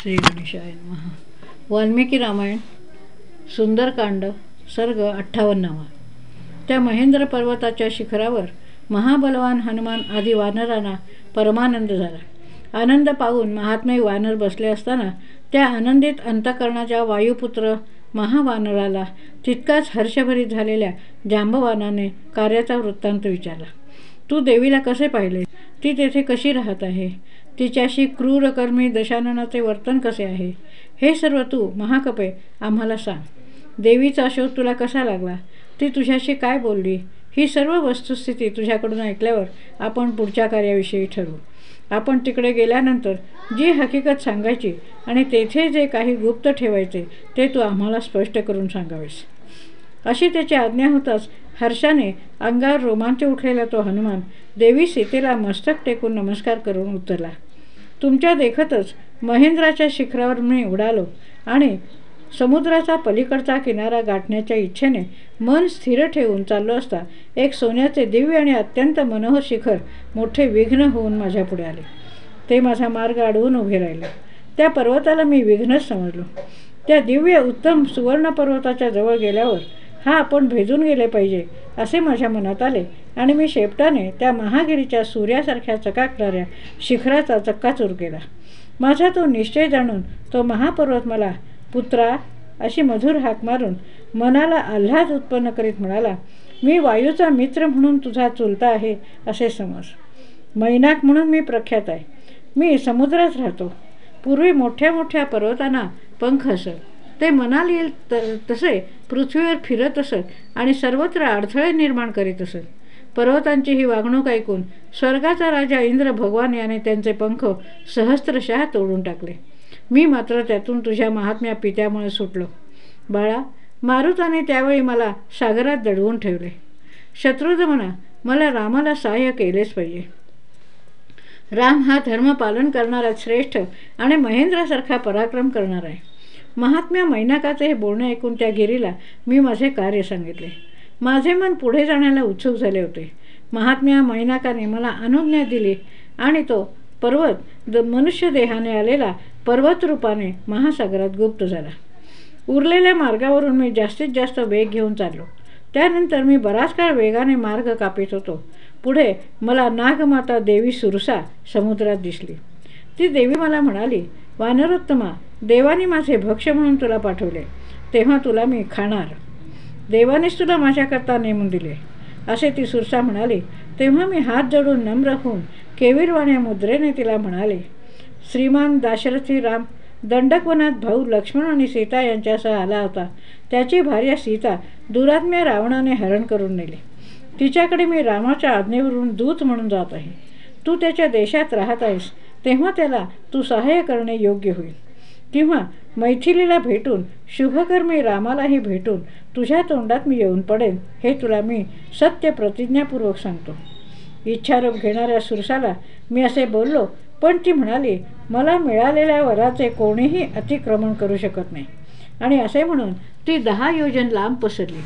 श्री गणेशाय वाल्मिकी रामायण सुंदरकांड सर्ग अठ्ठावन्नावा. त्या महेंद्र पर्वताच्या शिखरावर महाबलवान हनुमान आदी वानरांना परमानंद झाला. आनंद पाहून महात्मे वानर बसले असताना त्या आनंदित अंतकरणाच्या वायुपुत्र महावानराला तितकाच हर्षभरीत झालेल्या जांबवानाने कार्याचा वृत्तांत विचारला. तू देवीला कसे पाहिले ती तेथे कशी राहत आहे? तिच्याशी क्रूरकर्मी दशाननाचे वर्तन कसे आहे? हे सर्व तू महाकपे आम्हाला सांग. देवीचा शोध तुला कसा लागला? ती तुझ्याशी काय बोलली? ही सर्व वस्तुस्थिती तुझ्याकडून ऐकल्यावर आपण पुढच्या कार्याविषयी ठरवू. आपण तिकडे गेल्यानंतर जी हकीकत सांगायची आणि तेथे जे काही गुप्त ठेवायचे ते तू आम्हाला स्पष्ट करून सांगावेस. अशी त्याची आज्ञा होताच हर्षाने अंगावर रोमांच उठलेला तो हनुमान देवी सीतेला मस्तक टेकून नमस्कार करून उतरला. तुमच्या देखतच महेंद्राच्या शिखरावर मी उडालो आणि समुद्राचा पलीकडचा किनारा गाठण्याच्या इच्छेने मन स्थिर ठेवून चाललो असता एक सोन्याचे दिव्य आणि अत्यंत मनोहर शिखर मोठे विघ्न होऊन माझ्या पुढे आले. ते माझा मार्ग अडवून उभे राहिले. त्या पर्वताला मी विघ्नच समजलो. त्या दिव्य उत्तम सुवर्ण पर्वताच्या जवळ गेल्यावर हा आपण भेजून गेले पाहिजे असे माझ्या मनात आले. आणि मी शेपटाने त्या महागिरीच्या सूर्यासारख्या चकाकणाऱ्या शिखराचा चक्काचूर केला. माझा तो निश्चय जाणून तो महापर्वत मला पुत्रा अशी मधुर हाक मारून मनाला आल्हाद उत्पन्न करीत म्हणाला मी वायूचा मित्र म्हणून तुझा चुलता आहे असे समज. मैनाक म्हणून मी प्रख्यात आहे. मी समुद्रात राहतो. पूर्वी मोठ्या मोठ्या पर्वतांना पंख असत ते मनाला येईल त तसे पृथ्वीवर फिरत असत आणि सर्वत्र अडथळे निर्माण करीत असत. पर्वतांची ही वागणूक ऐकून स्वर्गाचा राजा इंद्र भगवान याने त्यांचे पंख सहस्त्रशः तोडून टाकले. मी मात्र त्यातून तुझ्या महात्म्या पित्यामुळे सुटलो. बाळा मारुताने त्यावेळी मला सागरात दडवून ठेवले. शत्रुज म्हणा मला रामाला सहाय्य केलेच पाहिजे. राम हा धर्म पालन करणारा श्रेष्ठ आणि महेंद्रासारखा पराक्रम करणार आहे. महात्म्या मैनाकाचे हे बोलणे ऐकून त्या गिरीला मी माझे कार्य सांगितले. माझे मन पुढे जाण्याला उत्सुक झाले होते. महात्म्या मैनाकाने मला अनुज्ञा दिली आणि तो पर्वत द मनुष्य देहाने आलेला पर्वत रूपाने महासागरात गुप्त झाला. उरलेल्या मार्गावरून मी जास्तीत जास्त वेग घेऊन चाललो. त्यानंतर मी बराच काळ वेगाने मार्ग कापित होतो. पुढे मला नागमाता देवी सुरसा समुद्रात दिसली. ती देवी मला म्हणाली वानरोत्तमा देवाने माझे भक्ष म्हणून तुला पाठवले तेव्हा तुला मी खाणार. देवानेच तुला माझ्याकरता नेमून दिले. असे ती सुरसा म्हणाली तेव्हा मी हात जोडून नम्र होऊन केवीरवाण्या मुद्रेने तिला म्हणाले श्रीमान दाशरथी राम दंडकवनात भाऊ लक्ष्मण आणि सीता यांच्यासह आला होता. त्याची भार्या सीता दुरात्म्या रावणाने हरण करून नेली. तिच्याकडे मी रामाच्या आज्ञेवरून दूत म्हणून जात आहे. तू त्याच्या देशात राहत आहेस तेव्हा त्याला तू सहाय्य करणे योग्य होईल. किंवा मैथिलीला भेटून शुभकर्मी रामालाही भेटून तुझ्या तोंडात मी येऊन पडेन हे तुला मी सत्य प्रतिज्ञापूर्वक सांगतो. इच्छारोप घेणाऱ्या सुरसाला मी असे बोललो पण ती म्हणाली मला मिळालेल्या वराचे कोणीही अतिक्रमण करू शकत नाही. आणि असे म्हणून ती दहा योजन लांब पसरली.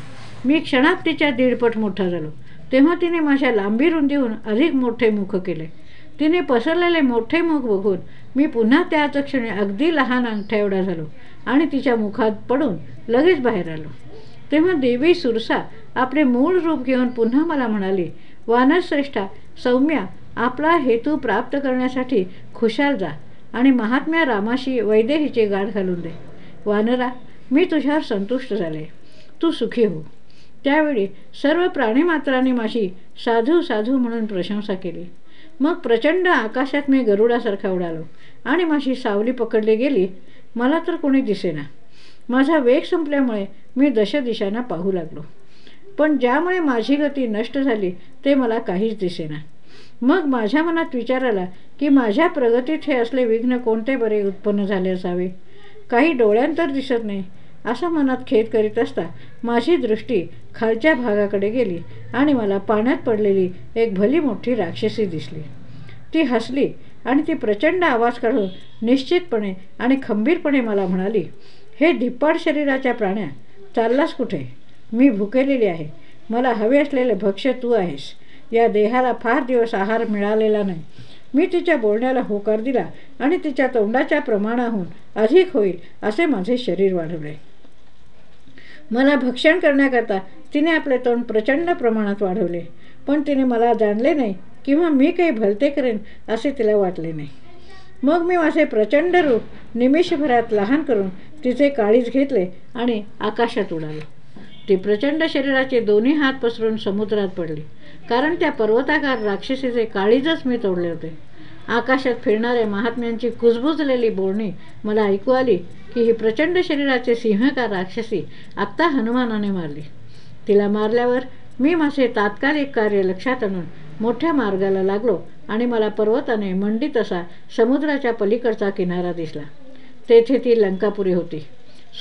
मी क्षणात तिच्या दीडपट मोठा झालो. तेव्हा तिने माझ्या लांबी रुंदीहून अधिक मोठे मुख केले. तिने पसरलेले मोठे मुख बघून मी पुन्हा त्याच क्षणी अगदी लहान अंगठ्या एवढा झालो आणि तिच्या मुखात पडून लगेच बाहेर आलो. तेव्हा देवी सुरसा आपले मूळ रूप घेऊन पुन्हा मला म्हणाली वानरश्रेष्ठा सौम्या आपला हेतू प्राप्त करण्यासाठी खुशाल जा आणि महात्म्या रामाशी वैदेहीचे गाठ घालून दे. वानरा मी तुझ्यावर संतुष्ट झाले. तू सुखी हो. त्यावेळी सर्व प्राणीमात्रांनी माझी साधू साधू म्हणून प्रशंसा केली. मग प्रचंड आकाशात मी गरुडासारखा उडालो. आणि माझी सावली पकडली गेली. मला तर कोणी दिसेना. माझा वेग संपल्यामुळे मी दशदिशांना पाहू लागलो. पण ज्यामुळे माझी गती नष्ट झाली ते मला काहीच दिसेना. मग माझ्या मनात विचार आला की माझ्या प्रगतीत हे असले विघ्न कोणते बरे उत्पन्न झाले असावे? काही डोळ्यांतर दिसत नाही. असा मनात खेद करीत असता माझी दृष्टी खालच्या भागाकडे गेली आणि मला पाण्यात पडलेली एक भली मोठी राक्षसी दिसली. ती हसली आणि ती प्रचंड आवाज काढून निश्चितपणे आणि खंबीरपणे मला म्हणाली हे धिप्पाड शरीराच्या प्राण्या चाललास कुठे? मी भुकेलेली आहे. मला हवे असलेले भक्ष्य तू आहेस. या देहाला फार दिवस आहार मिळालेला नाही. मी तिच्या बोलण्याला होकार दिला आणि तिच्या तोंडाच्या प्रमाणाहून अधिक होईल असे माझे शरीर वाढवले. मला भक्षण करण्याकरता तिने आपले तोंड प्रचंड प्रमाणात वाढवले. पण तिने मला जाणले नाही किंवा मी काही भलते करेन असे तिला वाटले नाही. मग मी माझे प्रचंड रूप निमिषभरात लहान करून तिचे काळीज घेतले आणि आकाशात उडाले. ती प्रचंड शरीराचे दोन्ही हात पसरून समुद्रात पडली. कारण त्या पर्वताकार राक्षसीचे काळीजच मी तोडले होते. आकाशात फिरणाऱ्या महात्म्यांची कुजबुजलेली बोलणी मला ऐकू आली की ही प्रचंड शरीराचे सिंहकार राक्षसी आत्ता हनुमानाने मारली. तिला मारल्यावर मी माझे तात्कालिक कार्य लक्षात आणून मोठ्या मार्गाला लागलो आणि मला पर्वताने मंडित असा समुद्राच्या पलीकडचा किनारा दिसला. तेथे ती लंकापुरी होती.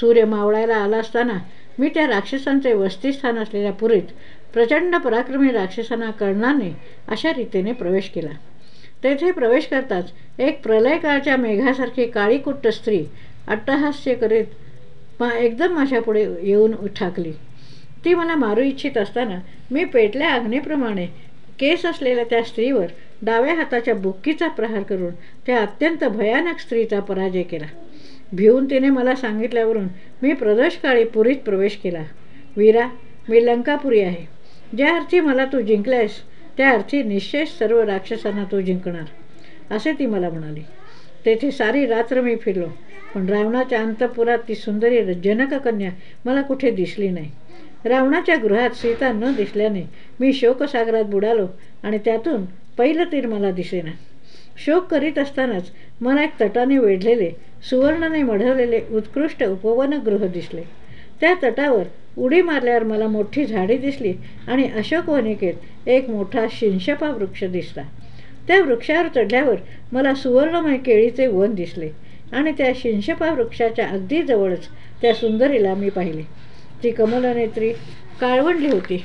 सूर्य मावळायला आला असताना मी त्या राक्षसांचे वस्तीस्थान असलेल्या पुरीत प्रचंड पराक्रमी राक्षसांना कर्णाने अशा रीतीने प्रवेश केला. तेथे प्रवेश करताच एक प्रलयकाळच्या मेघासारखी काळीकुट्ट स्त्री अट्टहास्य करीत मा एकदम माझ्यापुढे येऊन ठाकली ती मला मारू इच्छित असताना मी पेटल्या आग्नेप्रमाणे केस असलेल्या त्या स्त्रीवर डाव्या हाताच्या बुक्कीचा प्रहार करून त्या अत्यंत भयानक स्त्रीचा पराजय केला. भिवून तिने मला सांगितल्यावरून मी प्रदोषकाळी पुरीत प्रवेश केला. वीरा मी लंकापुरी आहे. ज्या अर्थी मला तू जिंकल्यास त्या अर्थी निश्चय सर्व राक्षसांना तो जिंकणार. असे ती मला म्हणाली. तेथे सारी रात्र मी फिरलो. पण रावणाच्या अंतपुरात ती सुंदरी जनककन्या मला कुठे दिसली नाही. रावणाच्या गृहात सीता न दिसल्याने मी शोकसागरात बुडालो आणि त्यातून पहिलं तीर मला दिसेना शोक करीत असतानाच मला एक तटाने वेढलेले सुवर्णाने मढवलेले उत्कृष्ट उपवनगृह दिसले. त्या तटावर उडी मारल्यावर मला मोठी झाडी दिसली आणि अशोकवनिकेत एक मोठा शिंशपा वृक्ष दिसला. त्या वृक्षावर चढल्यावर मला सुवर्णमय केळीचे वन दिसले आणि त्या शिंशपा वृक्षाच्या अगदी जवळच त्या सुंदरीला मी पाहिले. ती कमलनेत्री काळवंडली होती.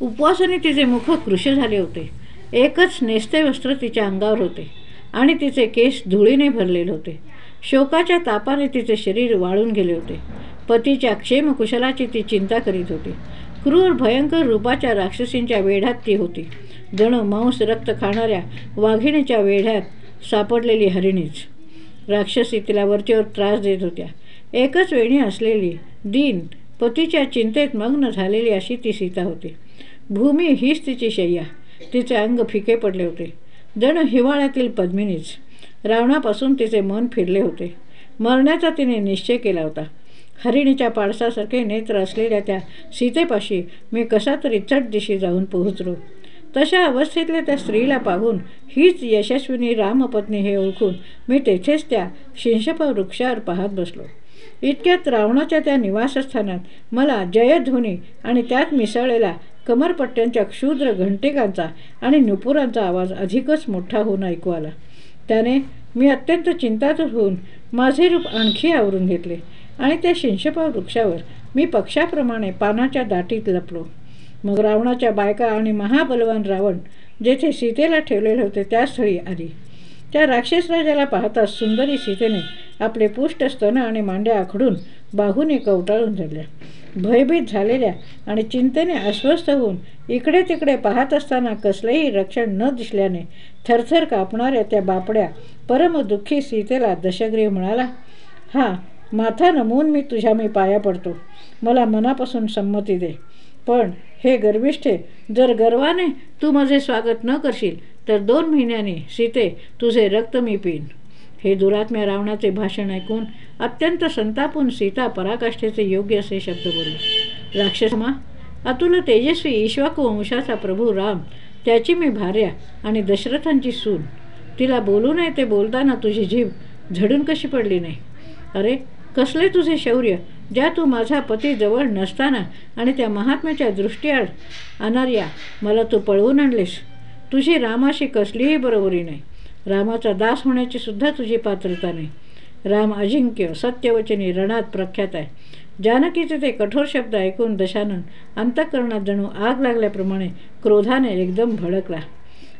उपवासाने तिचे मुख कृश झाले होते. एकच नेस्ते वस्त्र तिच्या अंगावर होते आणि तिचे केस धुळीने भरलेले होते. शोकाच्या तापाने तिचे शरीर वाळून गेले होते. पतीच्या क्षेमकुशलाची ती चिंता करीत होती. क्रूर भयंकर रूपाच्या राक्षसींच्या वेढ्यात ती होती. जणू मांस रक्त खाणाऱ्या वाघिणीच्या वेढ्यात सापडलेली हरिणीच. राक्षसी तिला वरचेवर त्रास देत होत्या. एकच वेणी असलेली दीन पतीच्या चिंतेत मग्न झालेली अशी ती सीता होती. भूमी हीच तिची शय्या. तिचे अंग फिके पडले होते. जण हिवाळ्यातील पद्मिनीच. रावणापासून तिचे मन फिरले होते. मरण्याचा तिने निश्चय केला होता. हरिणीच्या पाडसासारखे नेत्र असलेल्या त्या सीतेपाशी मी कसा तरी चट दिशी जाऊन पोहोचलो. तशा अवस्थेतल्या त्या स्त्रीला पाहून हीच यशस्विनी रामपत्नी हे ओळखून मी तेथेच त्या शिंशप वृक्षावर पाहत बसलो. इतक्यात रावणाच्या त्या निवासस्थानात मला जयध्वनी आणि त्यात मिसळलेला कमरपट्ट्यांच्या क्षुद्र घंटेकांचा आणि नुपुरांचा आवाज अधिकच मोठा होऊन ऐकू आला. त्याने मी अत्यंत चिंतातूर होऊन माझे रूप आणखी आवरून घेतले आणि त्या शिंशपाव वृक्षावर मी पक्षाप्रमाणे पानाच्या दाटीत लपलो. मग रावणाच्या बायका आणि महाबलवान रावण जेथे सीतेला ठेवलेले होते त्या स्थळी आली. त्या राक्षस राजाला पाहताच सुंदरी सीतेने आपले पुष्ट स्तन आणि मांड्या आखडून बाहूने कवटाळून धरल्या. भयभीत झालेल्या आणि चिंतेने अस्वस्थ होऊन इकडे तिकडे पाहत असताना कसलेही रक्षण न दिसल्याने थरथर कापणाऱ्या त्या बापड्या परम दुःखी सीतेला दशग्रीव म्हणाला हा माथा नमवून मी तुझ्या मी पाया पडतो. मला मनापासून संमती दे. पण हे गर्विष्ठे जर गर्वाने तू माझे स्वागत न करशील तर दोन महिन्यांनी सीते तुझे रक्त मी पिईन. हे दुरात्म्या रावणाचे भाषण ऐकून अत्यंत संतापून सीता पराकाष्ठेचे योग्य असे शब्द बोलले. राक्षसमा अतुल तेजस्वी ईश्वाकू वंशाचा प्रभू राम त्याची मी भार्या आणि दशरथांची सून. तिला बोलू नये ते बोलताना तुझी जीभ झडून कशी पडली नाही? अरे कसले तुझे शौर्य ज्या तू माझा पती जवळ नसताना आणि त्या महात्म्याच्या दृष्टीआड अनार्या मला तू पळवून आणलेस. तुझी रामाशी कसलीही बरोबरी नाही. रामाचा दास होण्याची सुद्धा तुझी पात्रता नाही. राम अजिंक्य सत्यवचनी रणात प्रख्यात आहे. जानकीचे ते कठोर शब्द ऐकून दशानन अंतःकरणात जणू आग लागल्याप्रमाणे क्रोधाने एकदम भडकला.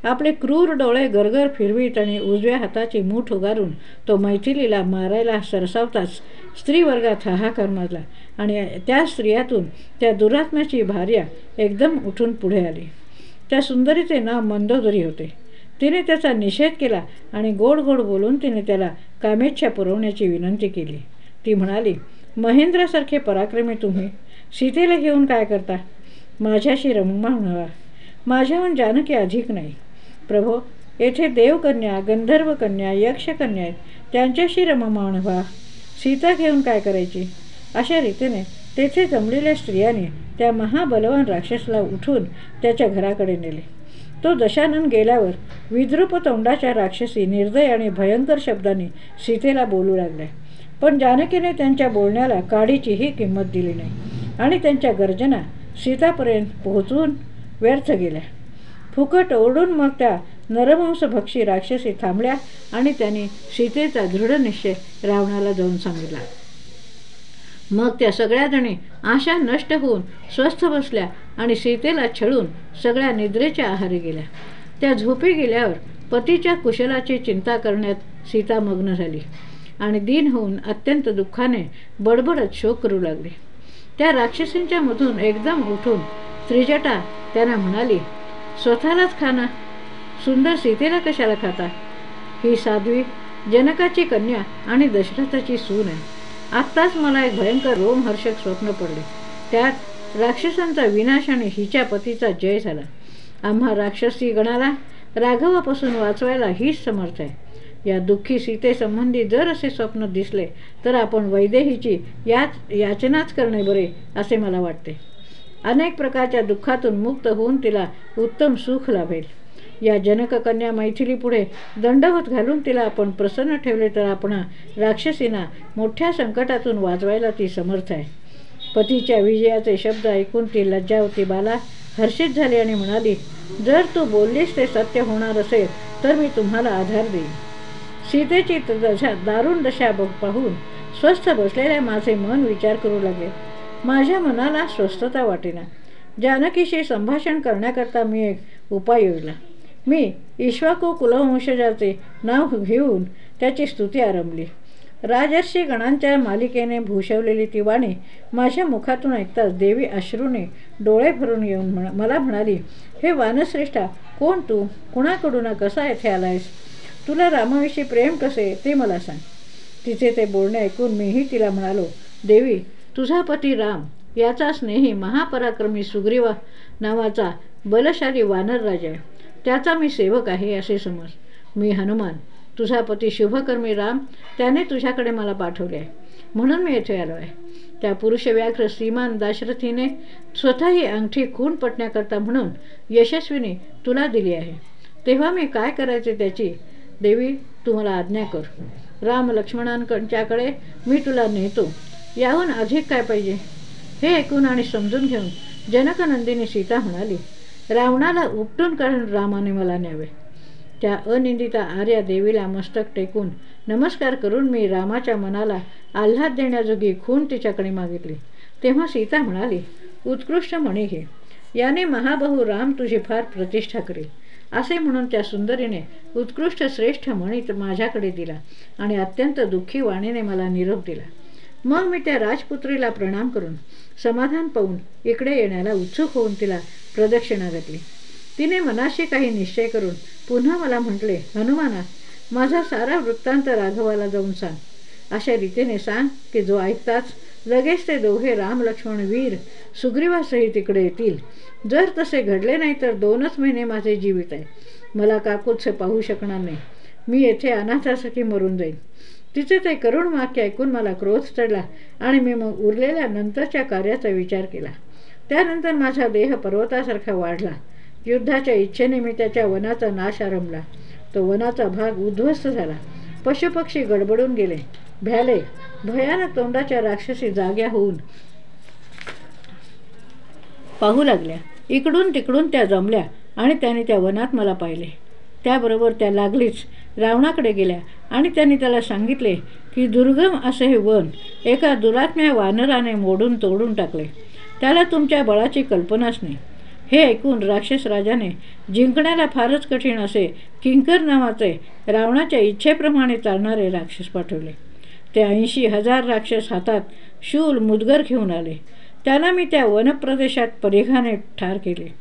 आपले क्रूर डोळे गरगर फिरवीत आणि उजव्या हाताची मूठ उगारून तो मैथिलीला मारायला सरसावताच स्त्रीवर्गात हाहाकार मारला आणि त्या स्त्रियातून त्या दुरात्म्याची भार्या एकदम उठून पुढे आली. त्या सुंदरीचे नाव मंदोदरी होते. तिने त्याचा निषेध केला आणि गोड गोड बोलून तिने त्याला कामेच्छा पुरवण्याची विनंती केली. ती म्हणाली महेंद्रासारखे पराक्रमी तुम्ही सीतेला घेऊन काय करता? माझ्याशी रममा व्हावा माझ्याहून जानकी अधिक नाही. प्रभो येथे देवकन्या गंधर्वकन्या यक्षकन्या आहेत. त्यांच्याशी रममाण व्हा. सीता घेऊन काय करायची? अशा रीतीने तेथे जमलेल्या स्त्रियाने त्या महाबलवान राक्षसला उठून त्याच्या घराकडे नेले. तो दशानन गेल्यावर विद्रुप तोंडाच्या राक्षसी निर्दय आणि भयंकर शब्दांनी सीतेला बोलू लागल्या पण जानकीने त्यांच्या बोलण्याला काडीचीही किंमत दिली नाही आणि त्यांच्या गर्जना सीतापर्यंत पोहोचून व्यर्थ गेल्या. फुकट ओढून मग त्या नरमांसभक्षी राक्षसी थांबल्या आणि त्यांनी सीतेचा दृढ निश्चय रावणाला जाऊन सांगितला. मग त्या सगळ्याजणी आशा नष्ट होऊन स्वस्थ बसल्या आणि सीतेला छळून सगळ्या निद्रेच्या आहारी गेल्या. त्या झोपी गेल्यावर पतीच्या कुशलाची चिंता करण्यात सीता मग्न झाली आणि दिन होऊन अत्यंत दुःखाने बडबडत शोक करू लागली. त्या राक्षसींच्या मधून एकदम उठून त्रिजटा त्यांना म्हणाली स्वतःलाच खाना. सुंदर सीतेला कशाला खाता? ही साध्वी जनकाची कन्या आणि दशरथाची सून आहे. आत्ताच मला एक भयंकर रोमहर्षक स्वप्न पडले. त्यात राक्षसांचा विनाश आणि हिच्या पतीचा जय झाला. आम्हा राक्षसी गणाला राघवापासून वाचवायला हीच समर्थ आहे. या दुःखी सीतेसंबंधी जर असे स्वप्न दिसले तर आपण वैदेहीची याच याचनाच करणे बरे असे मला वाटते. अनेक प्रकारच्या दुःखातून मुक्त होऊन तिला उत्तम सुख लाभेल. या जनककन्या मैथिलीपुढे दंडवत घालून तिला आपण प्रसन्न ठेवले तर आपण राक्षसींना मोठ्या संकटातून वाजवायला ती समर्थ आहे. पतीच्या विजयाचे शब्द ऐकून ती लज्जावती बाला हर्षित झाली आणि म्हणाली जर तू बोललीस ते सत्य होणार असेल तर मी तुम्हाला आधार देईन. सीतेची दशा दारुण दशा पाहून स्वस्थ बसलेल्या माझे मन विचार करू लागले. माझ्या मनाला स्वस्थता वाटेना. जानकीशी संभाषण करण्याकरता मी एक उपाय योजला. मी ईश्वाकू कुलवंशजाचे नाव घेऊन त्याची स्तुती आरंभली. राजर्षी गणांच्या मालिकेने भूषवलेली ती वाणी माझ्या मुखातून ऐकताच देवी अश्रूने डोळे भरून येऊन म्हण मला म्हणाली हे वानश्रेष्ठा कोण तू? कुणाकडून कसा येथे आलायस? तुला रामाविषयी प्रेम कसे ते मला सांग. तिचे ते बोलणे ऐकून मीही तिला म्हणालो देवी तुझा पती राम याचा स्नेही महापराक्रमी सुग्रीवा नावाचा बलशाली वानर राजा आहे. त्याचा मी सेवक आहे असे समज. मी हनुमान तुझा पती शुभकर्मी राम त्याने तुझ्याकडे मला पाठवले. आहे म्हणून मी येथे आलो आहे. त्या पुरुष व्याघ्र श्रीमान दाशरथीने स्वतःही अंगठी खून पटण्याकरता म्हणून यशस्वीने तुला दिली आहे. तेव्हा मी काय करायचे त्याची? देवी तुम्हाला आज्ञा कर. राम लक्ष्मणांच्याकडे मी तुला नेतो. याहून अधिक काय पाहिजे? हे ऐकून आणि समजून घेऊन जनकनंदिनी सीता म्हणाली रावणाला उपटून काढून रामाने मला न्यावे. त्या अनिंदिता आर्या देवीला मस्तक टेकून नमस्कार करून मी रामाच्या मनाला आल्हाद देण्याजोगी खून तिच्याकडे मागितली. तेव्हा सीता म्हणाली उत्कृष्ट म्हणे घे याने महाबहू राम तुझी फार प्रतिष्ठा करेल असे म्हणून त्या सुंदरीने उत्कृष्ट श्रेष्ठ मणी माझ्याकडे दिला आणि अत्यंत दुःखी वाणीने मला निरोप दिला. मग मी त्या राजपुत्रीला प्रणाम करून समाधान पाहून इकडे येण्याला उत्सुक होऊन तिला प्रदक्षिणा घातली तिने मनाशी काही निश्चय करून पुन्हा मला म्हटले हनुमाना माझा सारा वृत्तांत राघवाला जाऊन सांग. अशा रीतीने सांग की जो ऐकताच लगेच ते दोघे राम लक्ष्मण वीर सुग्रीवासही तिकडे येतील. जर तसे घडले नाही तर दोनच महिने माझे जीवित आहे. मला काकूचे पाहू शकणार नाही. मी येथे अनाथासाठी मरून जाईन. तिचे ते करुण वाक्य ऐकून मला क्रोध चढला आणि मी मग उरलेल्या नंतरच्या कार्याचा विचार केला. त्यानंतर माझा देह पर्वतासारखा वाढला. युद्धाच्या इच्छेने मी त्याच्या वनाचा नाश आरंभला. तो वनाचा भाग उद्ध्वस्त झाला. पशुपक्षी गडबडून गेले. भ्याले भयानक तोंडाच्या राक्षसी जाग्या होऊन पाहू लागल्या. इकडून तिकडून त्या जमल्या आणि त्याने त्या वनात मला पाहिले. त्याबरोबर त्या लागलीच. रावणाकडे गेल्या आणि त्यांनी त्याला सांगितले की दुर्गम असे हे वन एका दुरात्म्या वानराने मोडून तोडून टाकले. त्याला तुमच्या बळाची कल्पनाच नाही. हे ऐकून राक्षस राजाने जिंकण्याला फारच कठीण असे किंकर नावाचे रावणाच्या इच्छेप्रमाणे चालणारे राक्षस पाठवले. ते ऐंशी हजार राक्षस हातात शूल मुदगर घेऊन आले. त्याला मी त्या वनप्रदेशात परिघाने ठार केले.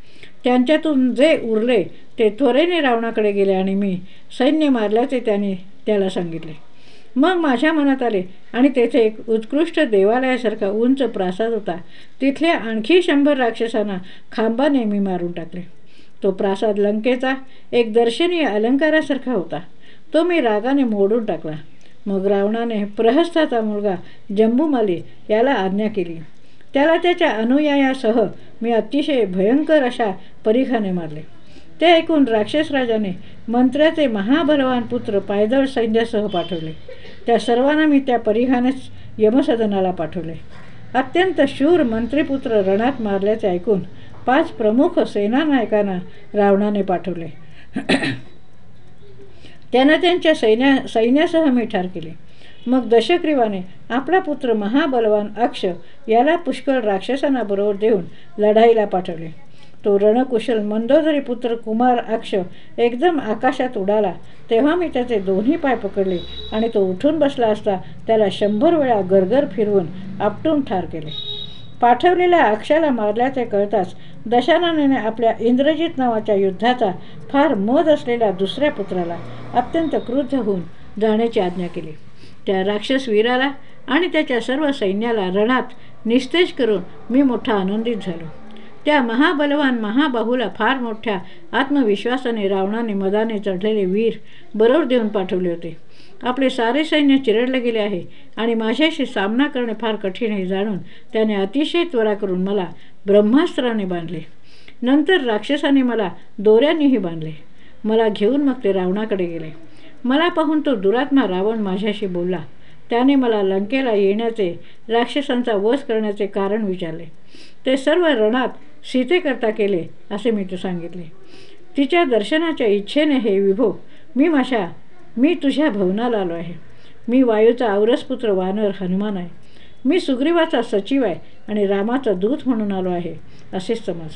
त्यांच्यातून जे उरले ते त्वरेने रावणाकडे गेले आणि मी सैन्य मारल्याचे त्याने त्याला सांगितले. मग माझ्या मनात आले. आणि तेथे एक उत्कृष्ट देवालयासारखा उंच प्रासाद होता. तिथल्या आणखी शंभर राक्षसांना खांबाने मी मारून टाकले. तो प्रासाद लंकेचा एक दर्शनीय अलंकारासारखा होता. तो मी रागाने मोडून टाकला. मग रावणाने प्रहस्ताचा मुलगा जम्बूमाली याला आज्ञा केली. त्याला त्याच्या अनुयायासह मी अतिशय भयंकर अशा परिखाने मारले. ते ऐकून राक्षस राजाने मंत्र्याचे महाबलवान पुत्र पायदळ सैन्यासह पाठवले. त्या सर्वांना मी त्या परिघानेच यमसदनाला पाठवले. अत्यंत शूर मंत्रीपुत्र रणात मारल्याचे ऐकून पाच प्रमुख सेनानायकांना रावणाने पाठवले. त्यांना त्यांच्या सैन्या सैन्यासह मी ठार केले. मग दशग्रीवाने आपला पुत्र महाबलवान अक्ष याला पुष्कळ राक्षसांना बरोबर देऊन लढाईला पाठवले. तो रणकुशल मंदोदरी पुत्र कुमार अक्ष एकदम आकाशात उडाला. तेव्हा मी त्याचे दोन्ही पाय पकडले आणि तो उठून बसला असता त्याला शंभर वेळा गरगर फिरवून आपटून ठार केले. पाठवलेल्या अक्षाला मारल्याचे कळताच दशाननाने आपल्या इंद्रजित नावाच्या युद्धाचा फार मध असलेल्या दुसऱ्या पुत्राला अत्यंत क्रुद्ध होऊन जाण्याची आज्ञा केली. त्या राक्षस वीराला आणि त्याच्या सर्व सैन्याला रणात निस्तेज करून मी मोठा आनंदित झालो. त्या महाबलवान महाबाहूला फार मोठ्या आत्मविश्वासाने रावणाने मदाने चढलेले वीर बरोबर देऊन पाठवले होते. आपले सारे सैन्य चिरडले गेले आहे आणि माझ्याशी सामना करणे फार कठीण हे जाणून त्याने अतिशय त्वरा करून मला ब्रह्मास्त्राने बांधले. नंतर राक्षसाने मला दोऱ्यांनीही बांधले. मला घेऊन मग ते रावणाकडे गेले. मला पाहून तो दुरात्मा रावण माझ्याशी बोलला. त्याने मला लंकेला येण्याचे राक्षसांचा वध करण्याचे कारण विचारले. ते सर्व रणात सीतेकरता केले असे मी तू सांगितले. तिच्या दर्शनाच्या इच्छेने हे विभो मी माशा मी तुझ्या भवनाला आलो आहे. मी वायूचा औरसपुत्र वानर हनुमान आहे. मी सुग्रीवाचा सचिव आहे आणि रामाचा दूत म्हणून आलो आहे असेच समज.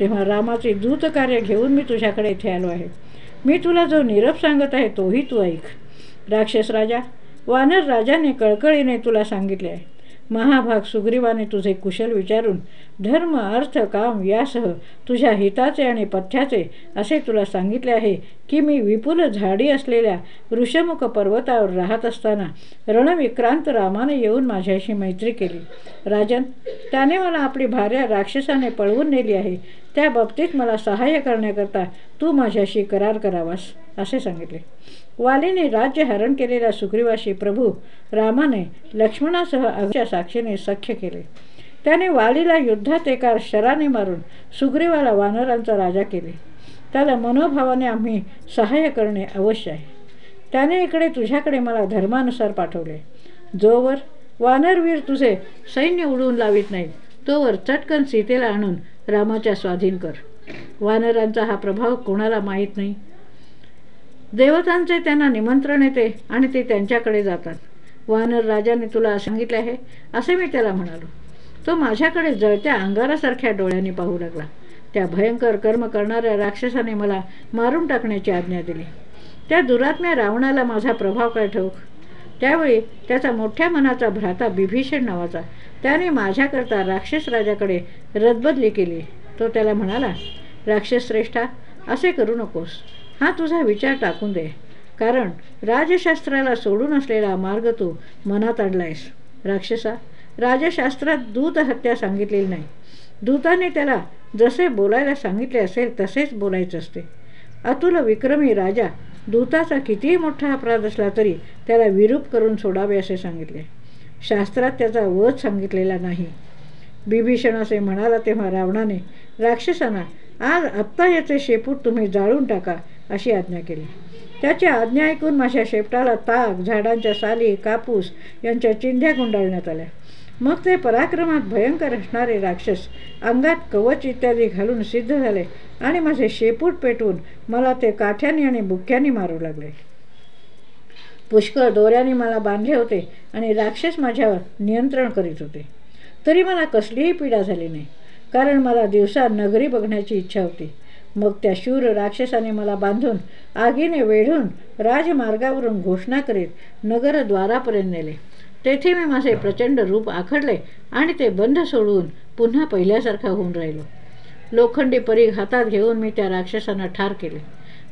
तेव्हा रामाचे दूतकार्य घेऊन मी तुझ्याकडे इथे आलो आहे. मी तुला जो निरप सांगत आहे तोही तू ऐक. राक्षस राजा वानर राजाने कळकळीने तुला सांगितले आहे. महाभाग सुग्रीवाने तुझे कुशल विचारून धर्म अर्थ काम यासह तुझ्या हिताचे आणि पथ्याचे असे तुला सांगितले आहे की मी विपुल झाडी असलेल्या ऋषमुख पर्वतावर राहत असताना रणविक्रांत रामाने येऊन माझ्याशी मैत्री केली. राजन त्याने मला आपली भार्या राक्षसाने पळवून नेली आहे. त्या बाबतीत मला सहाय्य करण्याकरता तू माझ्याशी करार करावास असे सांगितले. वालीने राज्य हरण केलेल्या सुग्रीवाशी प्रभू रामाने लक्ष्मणासह अगच्या साक्षीने सख्य केले. त्याने वालीला युद्धात एका शराने मारून सुग्रीवाला वानरांचा राजा केले. त्याला मनोभावाने आम्ही सहाय्य करणे अवश्य आहे. त्याने इकडे तुझ्याकडे मला धर्मानुसार पाठवले. जोवर वानरवीर तुझे सैन्य उडवून लावित नाही तोवर चटकन सीतेला आणून रामाच्या स्वाधीन कर. वानरांचा हा प्रभाव कोणाला माहीत नाही. देवतांचे त्यांना निमंत्रण येते आणि ते त्यांच्याकडे जातात. वानर राजाने तुला सांगितले आहे असे मी त्याला म्हणालो. तो माझ्याकडे जळत्या अंगारासारख्या डोळ्यांनी पाहू लागला. त्या भयंकर कर्म करणाऱ्या राक्षसाने मला मारून टाकण्याची आज्ञा दिली. त्या दुरात्म्या रावणाला माझा प्रभाव काय ठोक त्यावेळी त्याचा मोठ्या मनाचा भ्राता बिभीषण नावाचा त्याने माझ्याकरता राक्षस राजाकडे रदबदली केली. तो त्याला म्हणाला राक्षस श्रेष्ठा असे करू नकोस. हा तुझा विचार टाकून दे. कारण राजशास्त्राला सोडून असलेला मार्ग तू मनात आणलायस. राक्षसा राजशास्त्रात दूत हत्या सांगितलेली नाही. दूताने त्याला जसे बोलायला सांगितले असेल तसेच बोलायचे असते. अतुल विक्रमी राजा दूताचा कितीही मोठा अपराध असला तरी त्याला विरूप करून सोडावे असे सांगितले. शास्त्रात त्याचा वध सांगितलेला नाही. बिभीषण असे म्हणाला तेव्हा रावणाने राक्षसांना आज आत्ता याचे शेपूट तुम्ही जाळून टाका अशी आज्ञा केली. त्याची आज्ञा ऐकून माझ्या शेपटाला ताक झाडांच्या साली कापूस यांच्या चिंध्या गुंडाळण्यात आल्या. मग ते पराक्रमात भयंकर असणारे राक्षस अंगात कवच इत्यादी घालून सिद्ध झाले आणि माझे शेपूट पेटवून मला ते काठ्याने आणि बुक्क्याने मारू लागले. पुष्कळ दोऱ्याने मला बांधले होते आणि राक्षस माझ्यावर नियंत्रण करीत होते. तरी मला कसलीही पीडा झाली नाही कारण मला दिवसा नगरी बघण्याची इच्छा होती. मग त्या शूर राक्षसाने मला बांधून आगीने वेढून राजमार्गावरून घोषणा करीत नगरद्वारापर्यंत नेले. तेथे मी माझे प्रचंड रूप आखडले आणि ते बंध सोडून पुन्हा पहिल्यासारखा होऊन राहिलो. लोखंडी परीघ हातात घेऊन मी त्या राक्षसांना ठार केले.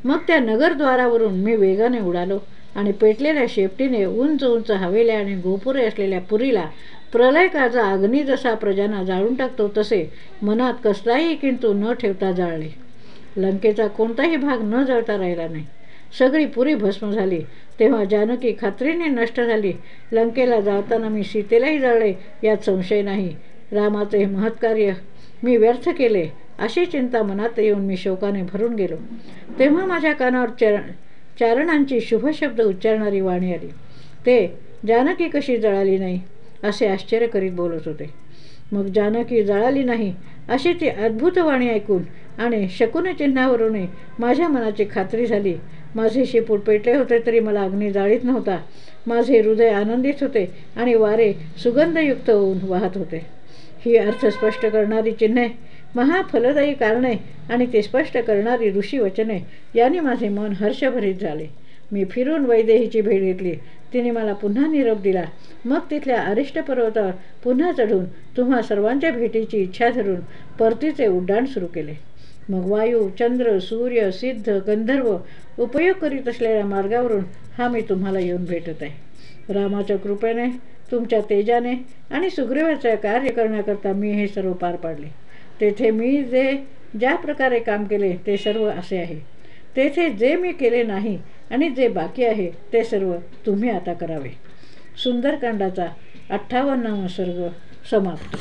मग त्या नगरद्वारावरून मी वेगाने उडालो आणि पेटलेल्या शेपटीने उंच उंच हवेल्या आणि गोपुरे असलेल्या पुरीला प्रलयकाचा अग्नी जसा प्रजांना जाळून टाकतो तसे मनात कसलाही किंतु न ठेवता जाळले. लंकेचा कोणताही भाग न जळता राहिला नाही. सगळी पुरी भस्म झाली. तेव्हा जानकी खात्रीने नष्ट झाली. लंकेला जाताना मी सीतेलाही जळले यात संशय नाही. रामाचे हे महत्कार्य मी व्यर्थ केले अशी चिंता मनात येऊन मी शोकाने भरून गेलो. तेव्हा माझ्या कानावर चरण चारणांची शुभशब्द उच्चारणारी वाणी आली. ते जानकी कशी जळाली नाही? असे आश्चर्य करीत बोलत होते. मग जानकी जळाली नाही अशी ती अद्भुत वाणी ऐकून आणि शकुन चिन्हावरूनही माझ्या मनाची खात्री झाली. माझे शेपूट पेटले होते तरी मला अग्नी जाळीत नव्हता. माझे हृदय आनंदित होते आणि वारे सुगंधयुक्त होऊन वाहत होते. ही अर्थ स्पष्ट करणारी चिन्हे महाफलदायी कारणे आणि ते स्पष्ट करणारी ऋषी वचने यांनी माझे मन हर्षभरीत झाले. मी फिरून वैदेहीची भेट घेतली. तिने मला पुन्हा निरोप दिला. मग तिथल्या अरिष्ट पर्वतावर पुन्हा चढून तुम्हा सर्वांच्या भेटीची इच्छा धरून परतीचे उड्डाण सुरू केले. मग वायू चंद्र सूर्य सिद्ध गंधर्व उपयोग करीत असलेल्या मार्गावरून हा मी तुम्हाला येऊन भेटत आहे. रामाच्या कृपेने तुमच्या तेजाने आणि सुग्रीवाचे कार्य करण्याकरता मी हे सर्व पार पाडले. तेथे मी जे ज्या प्रकारे काम केले ते सर्व असे आहे. तेथे जे मी केले नाही आणि जे बाकी आहे ते सर्व तुम्ही आता करावे. सुंदरकांडाचा अठ्ठावन्नावा सर्ग समाप्त.